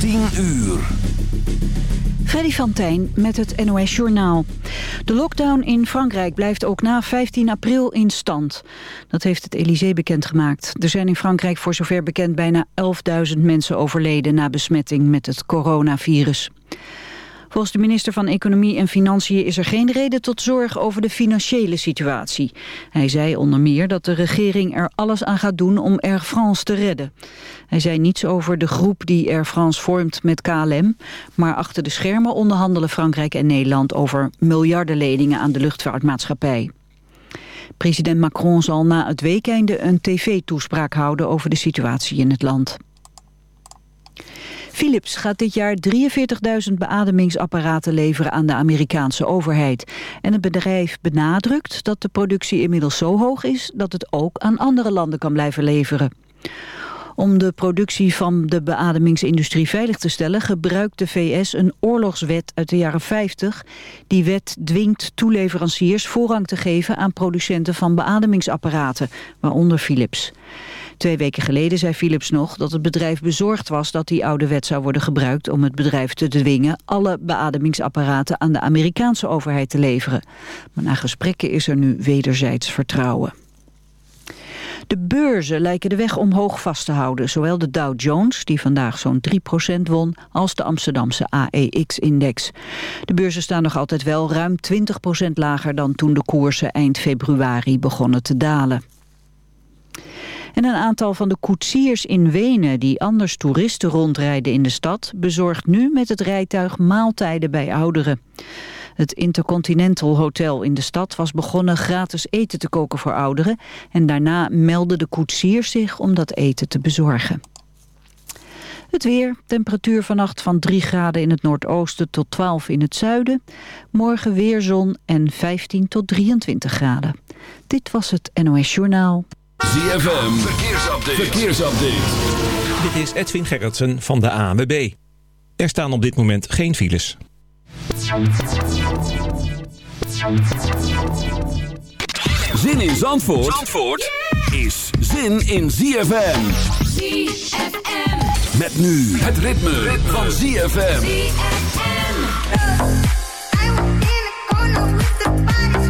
10 uur. Freddy van Tijn met het NOS Journaal. De lockdown in Frankrijk blijft ook na 15 april in stand. Dat heeft het Elysée bekendgemaakt. Er zijn in Frankrijk voor zover bekend bijna 11.000 mensen overleden... na besmetting met het coronavirus. Volgens de minister van Economie en Financiën is er geen reden tot zorg over de financiële situatie. Hij zei onder meer dat de regering er alles aan gaat doen om Air France te redden. Hij zei niets over de groep die Air France vormt met KLM, maar achter de schermen onderhandelen Frankrijk en Nederland over miljardenleningen aan de luchtvaartmaatschappij. President Macron zal na het weekende een tv-toespraak houden over de situatie in het land. Philips gaat dit jaar 43.000 beademingsapparaten leveren aan de Amerikaanse overheid. En het bedrijf benadrukt dat de productie inmiddels zo hoog is dat het ook aan andere landen kan blijven leveren. Om de productie van de beademingsindustrie veilig te stellen... gebruikt de VS een oorlogswet uit de jaren 50. Die wet dwingt toeleveranciers voorrang te geven aan producenten van beademingsapparaten, waaronder Philips. Twee weken geleden zei Philips nog dat het bedrijf bezorgd was dat die oude wet zou worden gebruikt om het bedrijf te dwingen alle beademingsapparaten aan de Amerikaanse overheid te leveren. Maar na gesprekken is er nu wederzijds vertrouwen. De beurzen lijken de weg omhoog vast te houden. Zowel de Dow Jones, die vandaag zo'n 3% won, als de Amsterdamse AEX-index. De beurzen staan nog altijd wel ruim 20% lager dan toen de koersen eind februari begonnen te dalen. En een aantal van de koetsiers in Wenen die anders toeristen rondrijden in de stad... bezorgt nu met het rijtuig maaltijden bij ouderen. Het Intercontinental Hotel in de stad was begonnen gratis eten te koken voor ouderen... en daarna melden de koetsiers zich om dat eten te bezorgen. Het weer, temperatuur vannacht van 3 graden in het noordoosten tot 12 in het zuiden. Morgen weer zon en 15 tot 23 graden. Dit was het NOS Journaal. ZFM, verkeersupdate. verkeersupdate. Dit is Edwin Gerritsen van de ANWB. Er staan op dit moment geen files. Zin in Zandvoort, Zandvoort is zin in ZFM. ZFM. Met nu het ritme, ritme. van ZFM. ZFM. Mi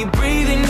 Keep breathing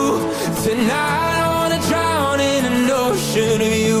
Tonight I wanna drown in an ocean of you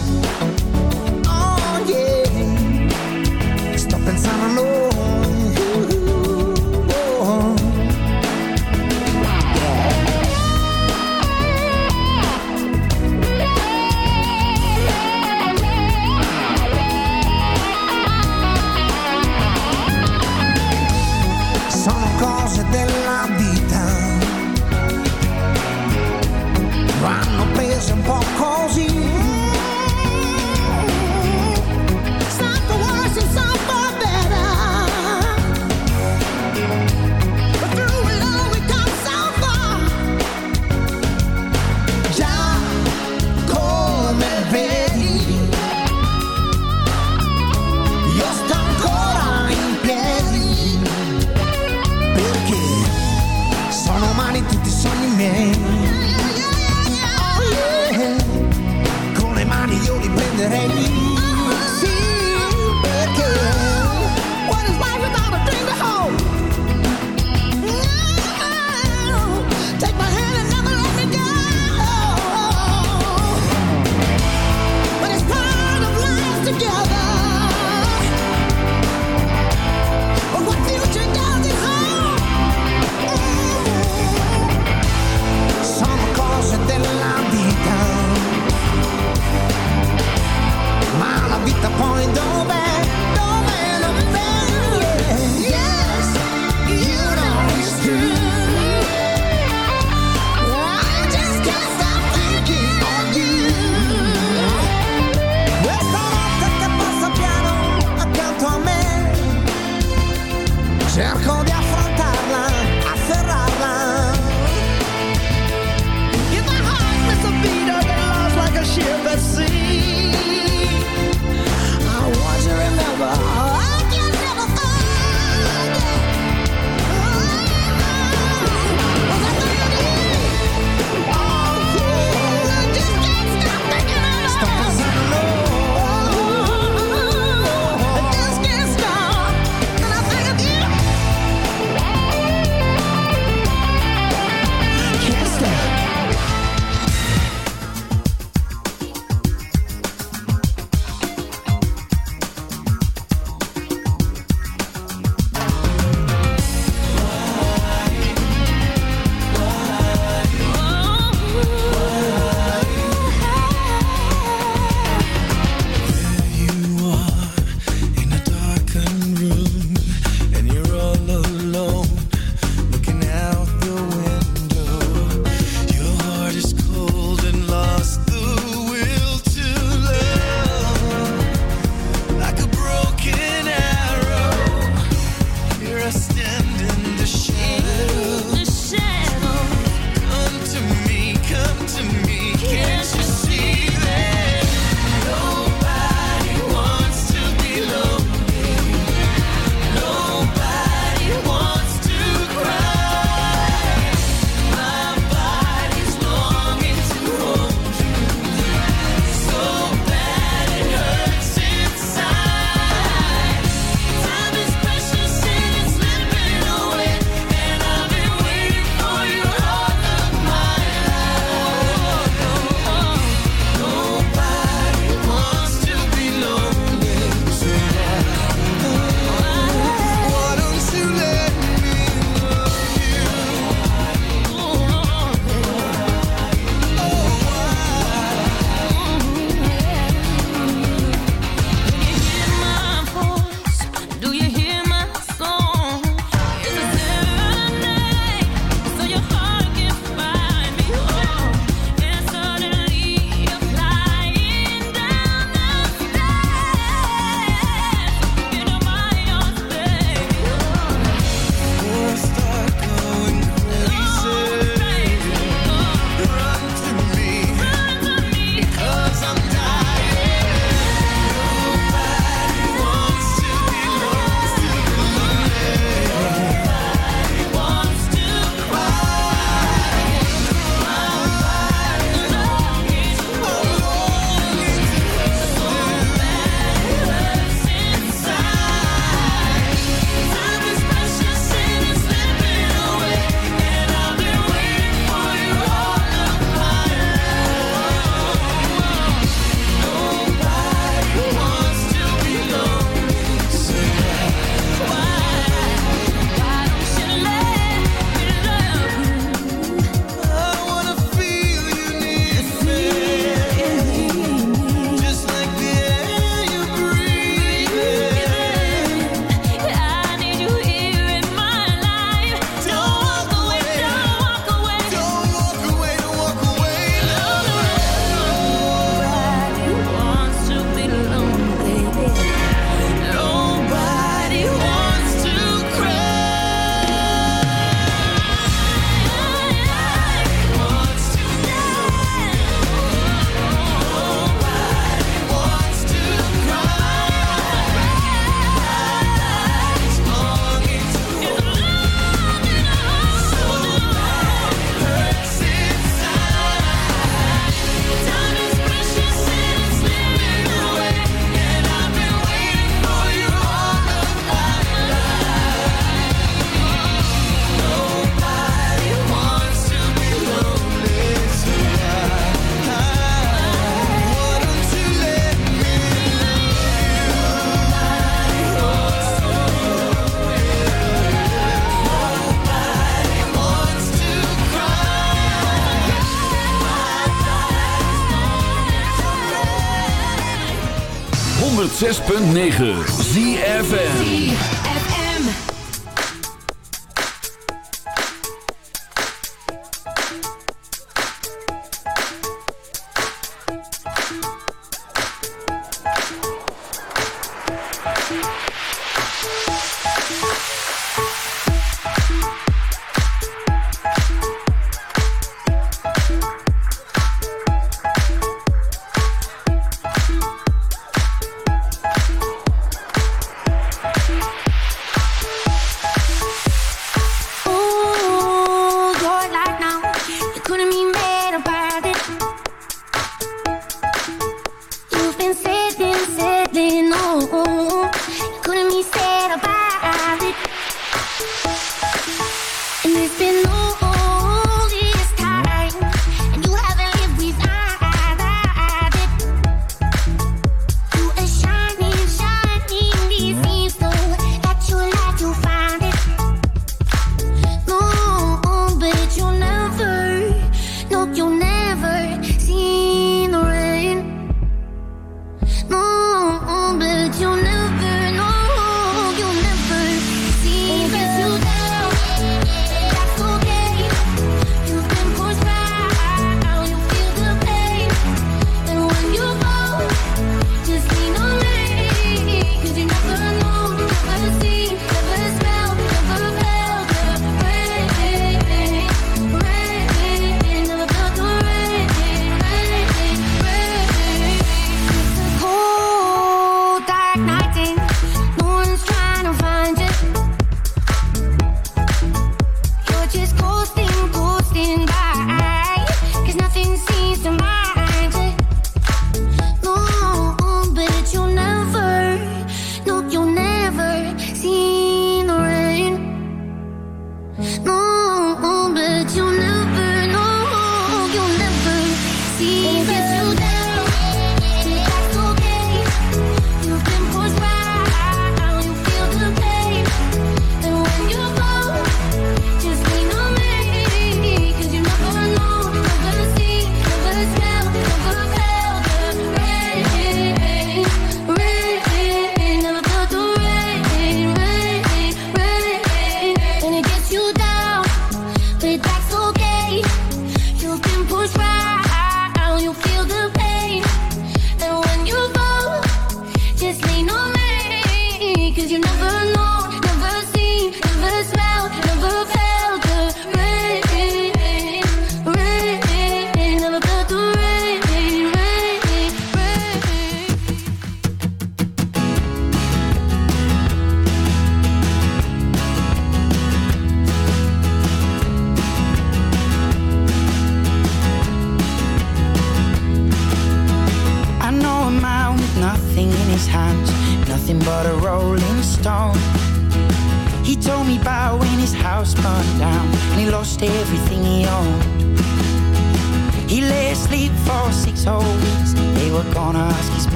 106.9 ZFN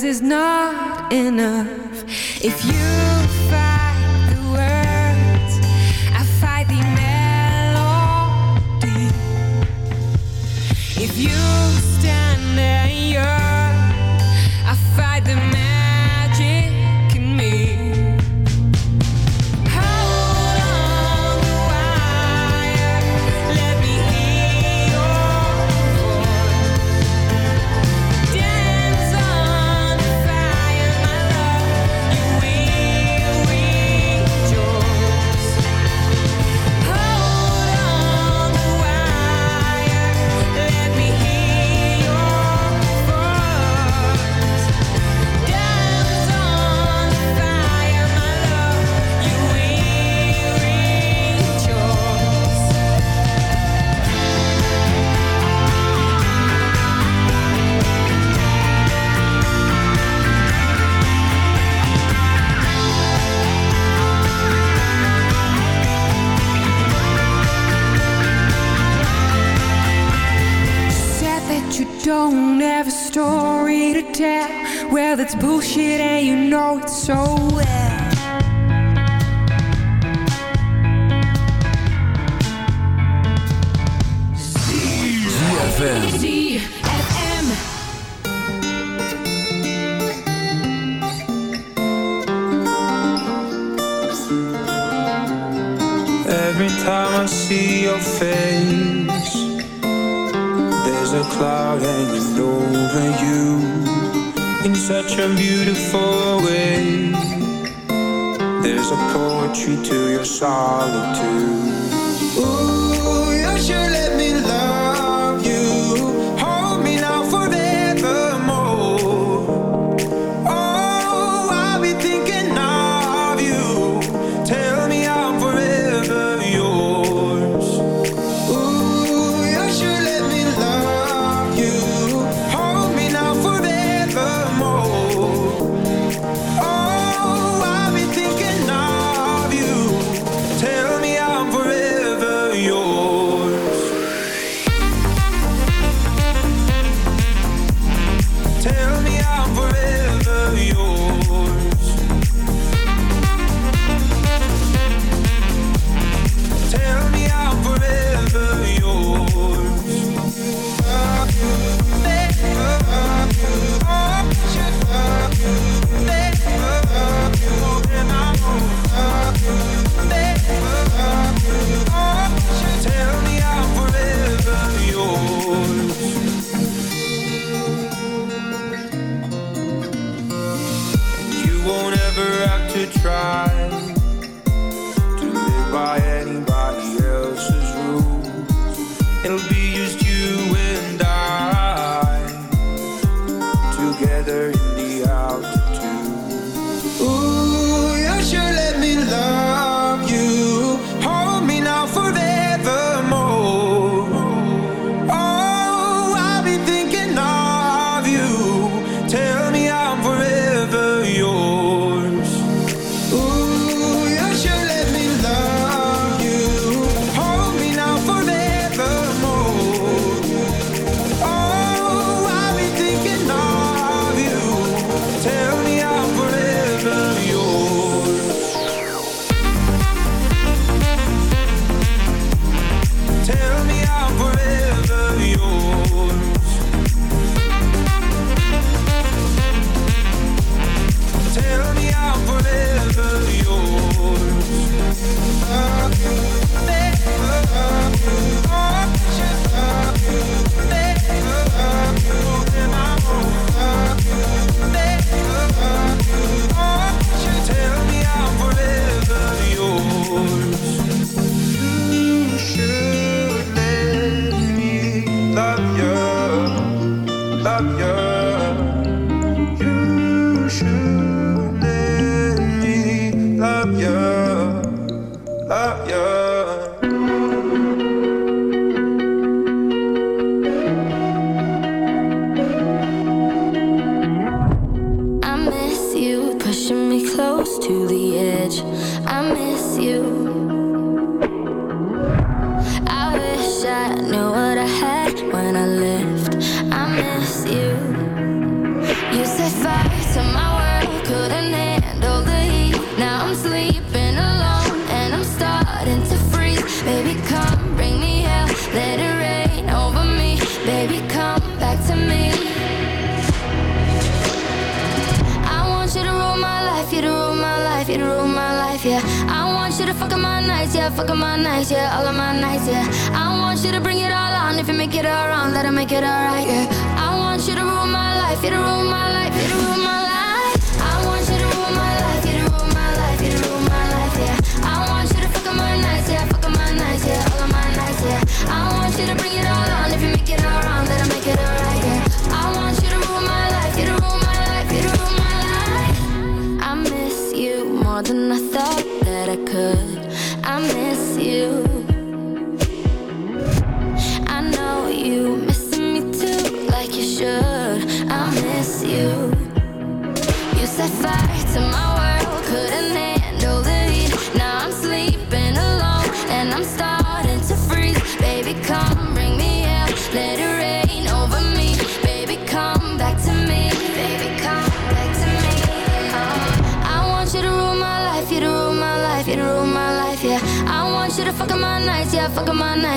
is not enough. If you find bullshit and you know it so There's a poetry to your solitude. Ooh.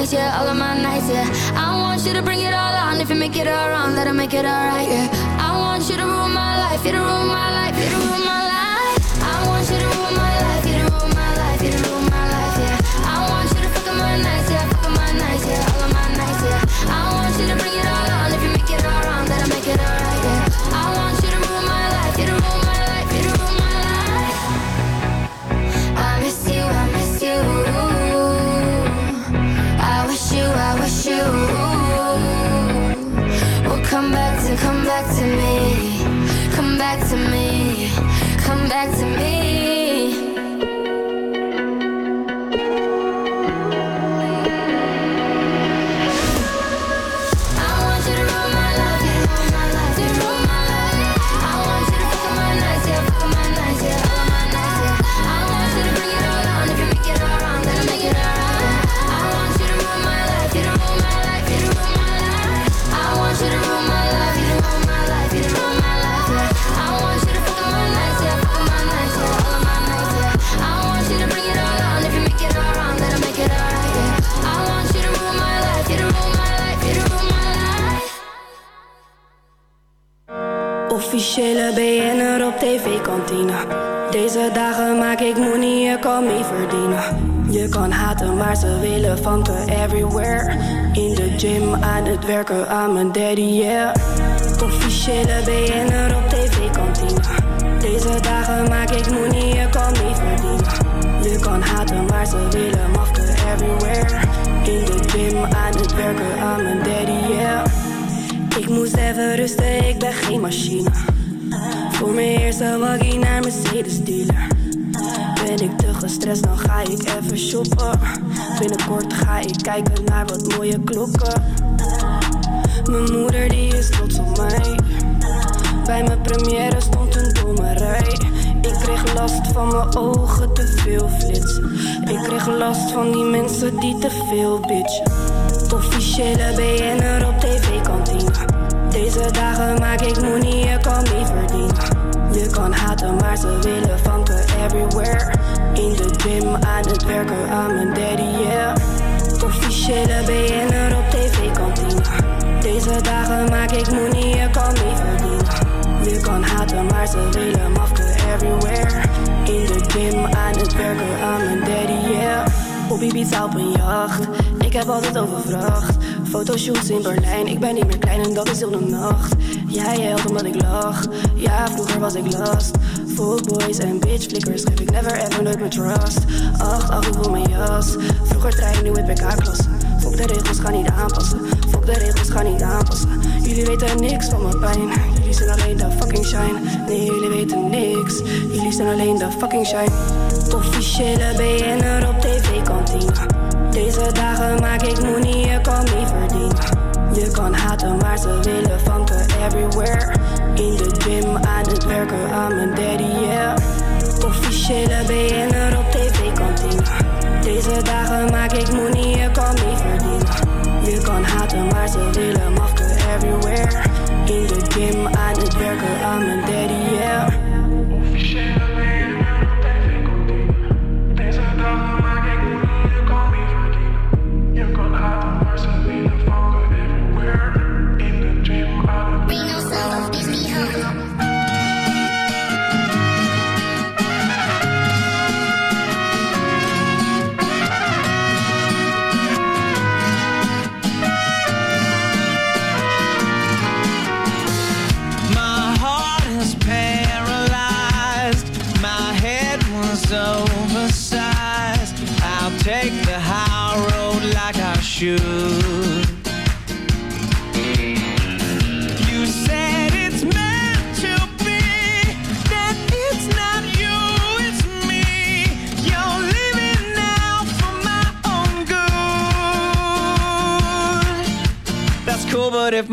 nights, yeah, all of my nights, yeah. I want you to bring it all on. If you make it all wrong, that'll make it all right, yeah. officiële BN'er op tv-kantine Deze dagen maak ik money, je kan mee verdienen. Je kan haten, maar ze willen van te everywhere. In de gym, aan het werken, aan mijn daddy, yeah. Officiële BN'er op tv-kantine Deze dagen maak ik money, je kan mee verdienen. Je kan haten, maar ze willen mafte everywhere. In de gym, aan het werken, aan mijn daddy, yeah moest even rusten, ik ben geen machine. Voor mijn eerste waggie naar Mercedes dealer. Ben ik te gestrest, dan ga ik even shoppen. Binnenkort ga ik kijken naar wat mooie klokken. Mijn moeder die is trots op mij. Bij mijn première stond een domme rij. Ik kreeg last van mijn ogen, te veel flitsen. Ik kreeg last van die mensen die te veel bitchen. Officiële BN'er op tv-kantine. Deze dagen maak ik money, je kan niet verdienen. Je kan haten, maar ze willen vanken everywhere. In de gym, aan het werken, aan mijn daddy, yeah. Officiële BN'er op tv-kantine. Deze dagen maak ik money, je kan niet verdienen. Je kan haten, maar ze willen mafke everywhere. In de gym, aan het werken, aan mijn daddy, yeah. Op Ibiza op een jacht, ik heb altijd overvracht. Fotoshoots in Berlijn, ik ben niet meer klein en dat is heel de nacht. Jij helpt omdat ik lach, ja vroeger was ik last. boys en bitch flickers geef ik never ever nooit mijn trust. Acht, acht, ik wil mijn jas. Vroeger trein, nu het BK-klasse. Fok de regels, ga niet aanpassen. Fok de regels, ga niet aanpassen. Jullie weten niks van mijn pijn. Jullie zijn alleen de fucking shine. Nee, jullie weten niks. Jullie zijn alleen de fucking shine. Officiële BN'er op tv-kantine. Deze dagen maak ik money, je kan niet verdienen. Je kan haten, maar ze willen vanken everywhere. In de gym, aan het werken, aan mijn daddy, yeah. Officiële BN'er op tv-kantine. Deze dagen maak ik money, je kan niet verdienen. Je kan haten, maar ze willen mafke everywhere. In de gym, aan het werken, aan mijn daddy, yeah.